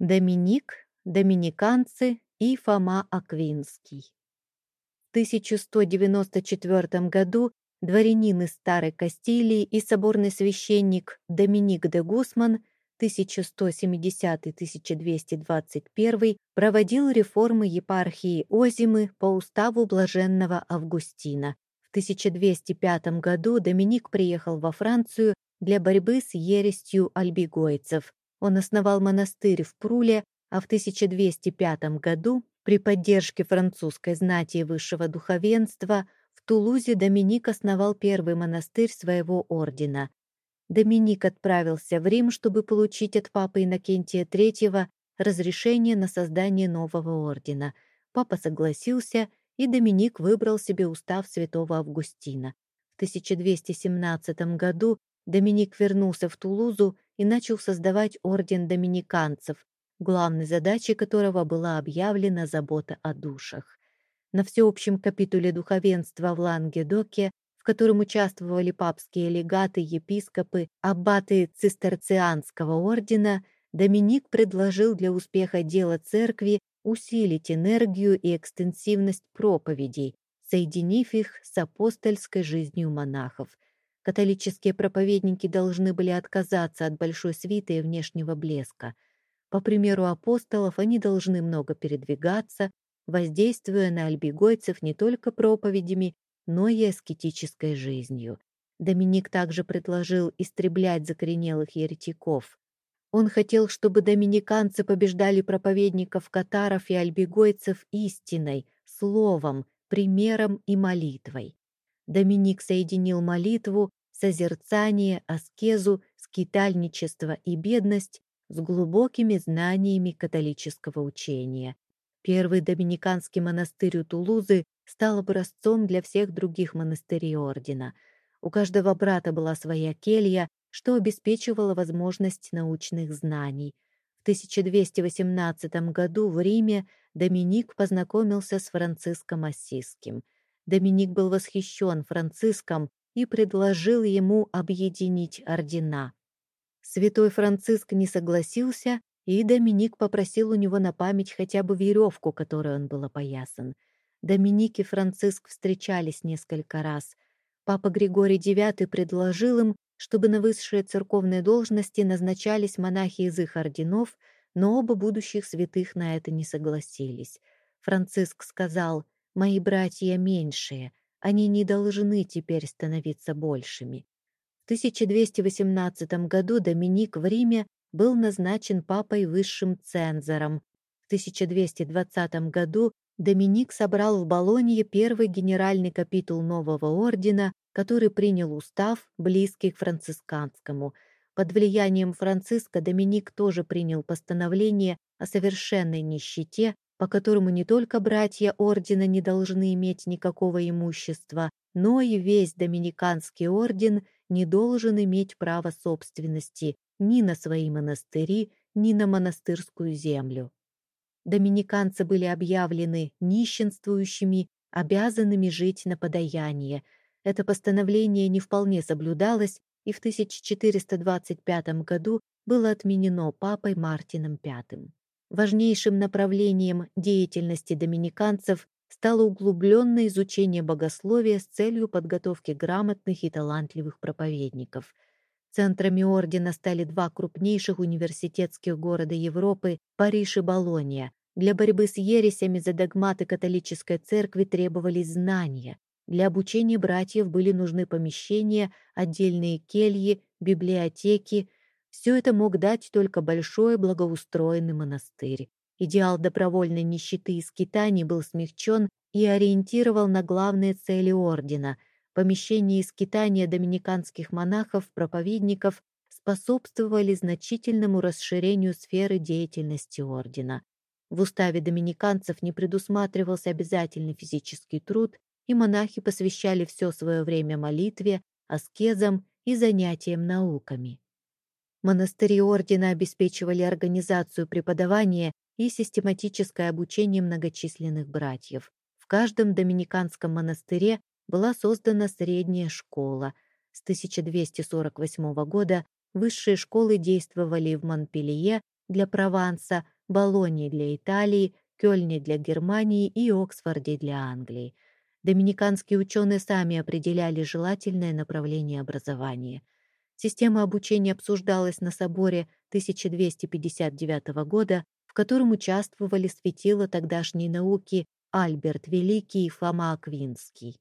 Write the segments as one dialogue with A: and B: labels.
A: Доминик, доминиканцы и Фома Аквинский. В 1194 году дворянин из Старой Кастилии и соборный священник Доминик де Гусман 1170-1221 проводил реформы епархии Озимы по уставу блаженного Августина. В 1205 году Доминик приехал во Францию для борьбы с ерестью альбигойцев, он основал монастырь в Пруле, а в 1205 году при поддержке французской знати и высшего духовенства в Тулузе Доминик основал первый монастырь своего ордена. Доминик отправился в Рим, чтобы получить от папы Иннокентия III разрешение на создание нового ордена. Папа согласился, и Доминик выбрал себе устав святого Августина. В 1217 году Доминик вернулся в Тулузу и начал создавать орден доминиканцев, главной задачей которого была объявлена забота о душах. На всеобщем капитуле духовенства в Лангедоке, в котором участвовали папские легаты, епископы, аббаты цистерцианского ордена, Доминик предложил для успеха дела церкви усилить энергию и экстенсивность проповедей, соединив их с апостольской жизнью монахов – Католические проповедники должны были отказаться от большой свиты и внешнего блеска. По примеру апостолов, они должны много передвигаться, воздействуя на альбигойцев не только проповедями, но и аскетической жизнью. Доминик также предложил истреблять закоренелых еретиков. Он хотел, чтобы доминиканцы побеждали проповедников катаров и альбигойцев истиной, словом, примером и молитвой. Доминик соединил молитву, созерцание, аскезу, скитальничество и бедность с глубокими знаниями католического учения. Первый доминиканский монастырь у Тулузы стал образцом для всех других монастырей ордена. У каждого брата была своя келья, что обеспечивало возможность научных знаний. В 1218 году в Риме Доминик познакомился с Франциском Ассизским – Доминик был восхищен Франциском и предложил ему объединить ордена. Святой Франциск не согласился, и Доминик попросил у него на память хотя бы веревку, которой он был опоясан. Доминик и Франциск встречались несколько раз. Папа Григорий IX предложил им, чтобы на высшие церковные должности назначались монахи из их орденов, но оба будущих святых на это не согласились. Франциск сказал, Мои братья меньшие, они не должны теперь становиться большими. В 1218 году Доминик в Риме был назначен папой высшим цензором. В 1220 году Доминик собрал в Болонье первый генеральный капитул нового ордена, который принял устав, близкий к францисканскому. Под влиянием Франциска Доминик тоже принял постановление о совершенной нищете, по которому не только братья ордена не должны иметь никакого имущества, но и весь доминиканский орден не должен иметь права собственности ни на свои монастыри, ни на монастырскую землю. Доминиканцы были объявлены нищенствующими, обязанными жить на подаяние. Это постановление не вполне соблюдалось, и в 1425 году было отменено папой Мартином V. Важнейшим направлением деятельности доминиканцев стало углубленное изучение богословия с целью подготовки грамотных и талантливых проповедников. Центрами ордена стали два крупнейших университетских города Европы – Париж и Болонья. Для борьбы с ересями за догматы католической церкви требовались знания. Для обучения братьев были нужны помещения, отдельные кельи, библиотеки – все это мог дать только большой благоустроенный монастырь. Идеал добровольной нищеты и скитаний был смягчен и ориентировал на главные цели ордена. Помещение и скитания доминиканских монахов-проповедников способствовали значительному расширению сферы деятельности ордена. В уставе доминиканцев не предусматривался обязательный физический труд, и монахи посвящали все свое время молитве, аскезам и занятиям науками. Монастыри ордена обеспечивали организацию преподавания и систематическое обучение многочисленных братьев. В каждом доминиканском монастыре была создана средняя школа. С 1248 года высшие школы действовали в Монпелье, для Прованса, Болоньи для Италии, Кёльне для Германии и Оксфорде для Англии. Доминиканские ученые сами определяли желательное направление образования. Система обучения обсуждалась на соборе 1259 года, в котором участвовали светила тогдашней науки Альберт Великий и Фома Аквинский.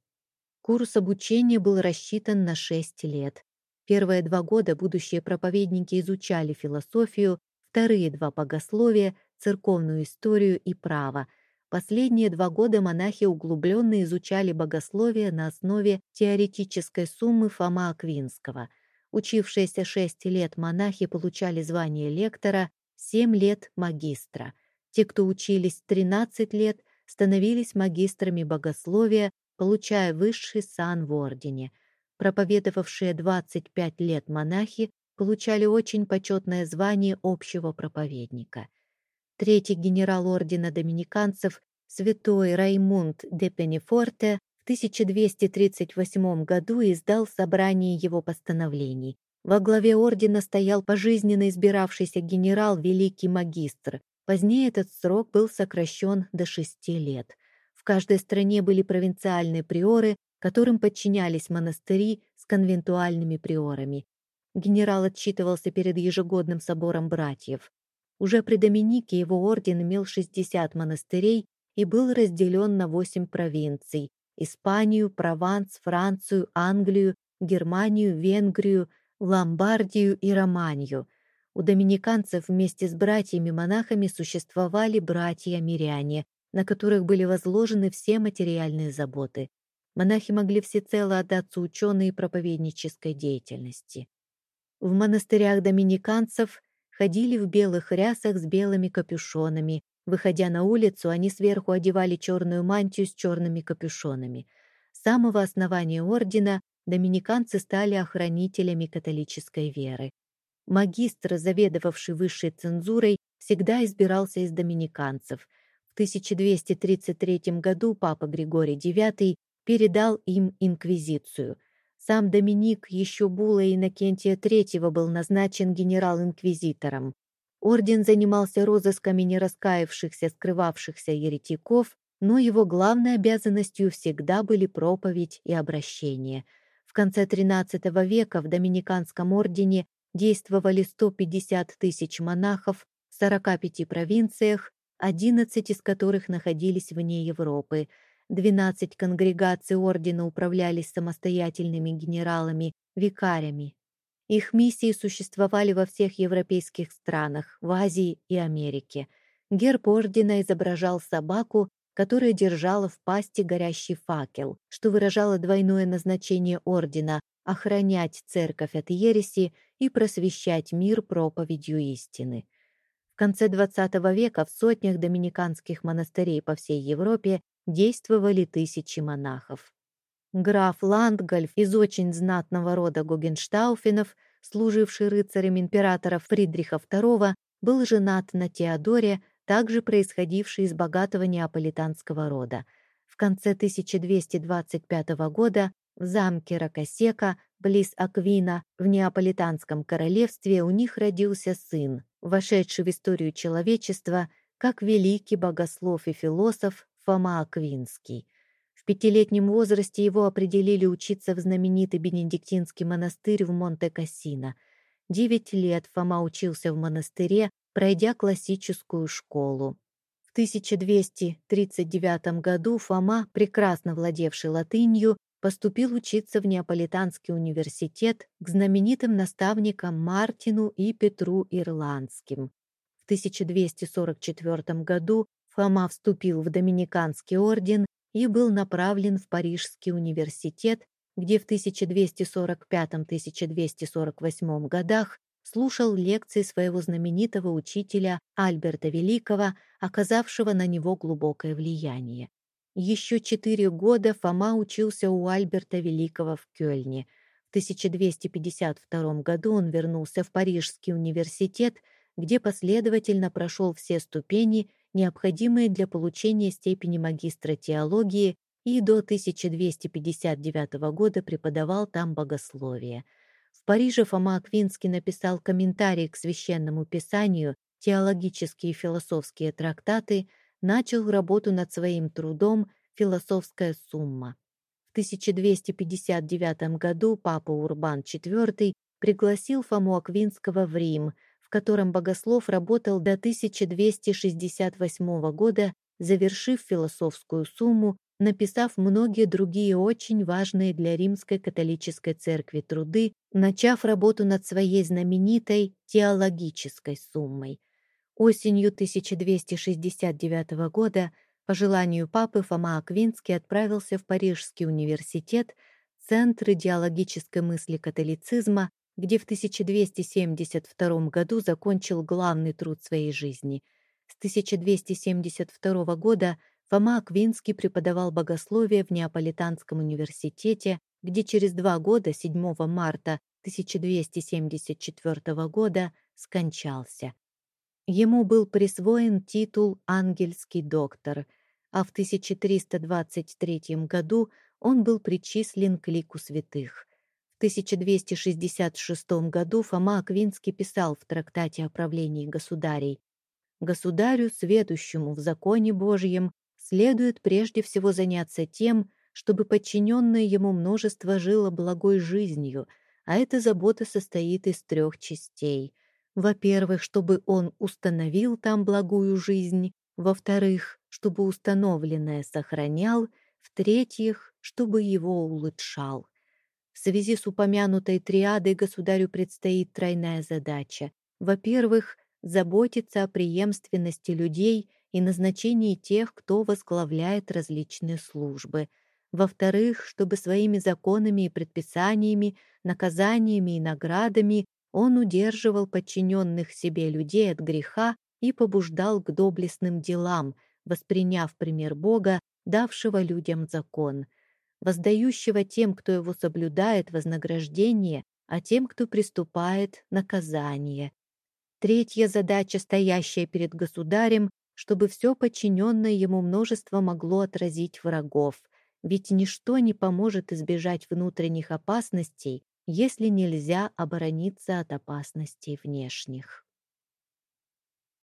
A: Курс обучения был рассчитан на 6 лет. Первые два года будущие проповедники изучали философию, вторые два — богословие, церковную историю и право. Последние два года монахи углубленно изучали богословие на основе теоретической суммы Фома Аквинского. Учившиеся шесть лет монахи получали звание лектора, семь лет — магистра. Те, кто учились 13 лет, становились магистрами богословия, получая высший сан в ордене. Проповедовавшие 25 лет монахи получали очень почетное звание общего проповедника. Третий генерал ордена доминиканцев, святой Раймунд де Пенефорте, 1238 году издал собрание его постановлений. Во главе ордена стоял пожизненно избиравшийся генерал Великий Магистр. Позднее этот срок был сокращен до шести лет. В каждой стране были провинциальные приоры, которым подчинялись монастыри с конвентуальными приорами. Генерал отчитывался перед ежегодным собором братьев. Уже при Доминике его орден имел 60 монастырей и был разделен на 8 провинций – Испанию, Прованс, Францию, Англию, Германию, Венгрию, Ломбардию и Романию. У доминиканцев вместе с братьями-монахами существовали братья-миряне, на которых были возложены все материальные заботы. Монахи могли всецело отдаться ученой и проповеднической деятельности. В монастырях доминиканцев ходили в белых рясах с белыми капюшонами. Выходя на улицу, они сверху одевали черную мантию с черными капюшонами. С самого основания ордена доминиканцы стали охранителями католической веры. Магистр, заведовавший высшей цензурой, всегда избирался из доминиканцев. В 1233 году папа Григорий IX передал им инквизицию – сам Доминик еще Була Иннокентия III был назначен генерал-инквизитором. Орден занимался розысками нераскаявшихся, скрывавшихся еретиков, но его главной обязанностью всегда были проповедь и обращение. В конце XIII века в Доминиканском ордене действовали 150 тысяч монахов в 45 провинциях, 11 из которых находились вне Европы – Двенадцать конгрегаций ордена управлялись самостоятельными генералами, викарями. Их миссии существовали во всех европейских странах, в Азии и Америке. Герб ордена изображал собаку, которая держала в пасти горящий факел, что выражало двойное назначение ордена – охранять церковь от ереси и просвещать мир проповедью истины. В конце XX века в сотнях доминиканских монастырей по всей Европе действовали тысячи монахов. Граф Ландгольф из очень знатного рода Гогенштауфенов, служивший рыцарем императора Фридриха II, был женат на Теодоре, также происходившей из богатого неаполитанского рода. В конце 1225 года в замке Ракосека, близ Аквина, в Неаполитанском королевстве у них родился сын, вошедший в историю человечества как великий богослов и философ Фома Аквинский. Пятилетнем возрасте его определили учиться в знаменитый бенедиктинский монастырь в Монте-Кассино. Девять лет Фома учился в монастыре, пройдя классическую школу. В 1239 году Фома, прекрасно владевший латынью, поступил учиться в Неаполитанский университет к знаменитым наставникам Мартину и Петру Ирландским. В 1244 году Фома вступил в Доминиканский орден и был направлен в Парижский университет, где в 1245-1248 годах слушал лекции своего знаменитого учителя Альберта Великого, оказавшего на него глубокое влияние. Еще четыре года Фома учился у Альберта Великого в Кёльне. В 1252 году он вернулся в Парижский университет, где последовательно прошел все ступени необходимые для получения степени магистра теологии и до 1259 года преподавал там богословие. В Париже Фома Аквинский написал комментарий к священному писанию, теологические и философские трактаты, начал работу над своим трудом «Философская сумма». В 1259 году папа Урбан IV пригласил Фому Аквинского в Рим, в котором богослов работал до 1268 года, завершив философскую сумму, написав многие другие очень важные для римской католической церкви труды, начав работу над своей знаменитой теологической суммой. Осенью 1269 года по желанию папы Фома Аквинский отправился в Парижский университет, центр идеологической мысли католицизма, где в 1272 году закончил главный труд своей жизни. С 1272 года Фома Аквинский преподавал богословие в Неаполитанском университете, где через два года, 7 марта 1274 года, скончался. Ему был присвоен титул «Ангельский доктор», а в 1323 году он был причислен к лику святых. В 1266 году Фома Аквинский писал в трактате о правлении государей «Государю, сведущему в законе Божьем, следует прежде всего заняться тем, чтобы подчиненное ему множество жило благой жизнью, а эта забота состоит из трех частей. Во-первых, чтобы он установил там благую жизнь, во-вторых, чтобы установленное сохранял, в-третьих, чтобы его улучшал. В связи с упомянутой триадой государю предстоит тройная задача. Во-первых, заботиться о преемственности людей и назначении тех, кто возглавляет различные службы. Во-вторых, чтобы своими законами и предписаниями, наказаниями и наградами он удерживал подчиненных себе людей от греха и побуждал к доблестным делам, восприняв пример Бога, давшего людям закон, воздающего тем, кто его соблюдает, вознаграждение, а тем, кто приступает, наказание. Третья задача, стоящая перед государем, чтобы все подчиненное ему множество могло отразить врагов, ведь ничто не поможет избежать внутренних опасностей, если нельзя оборониться от опасностей внешних.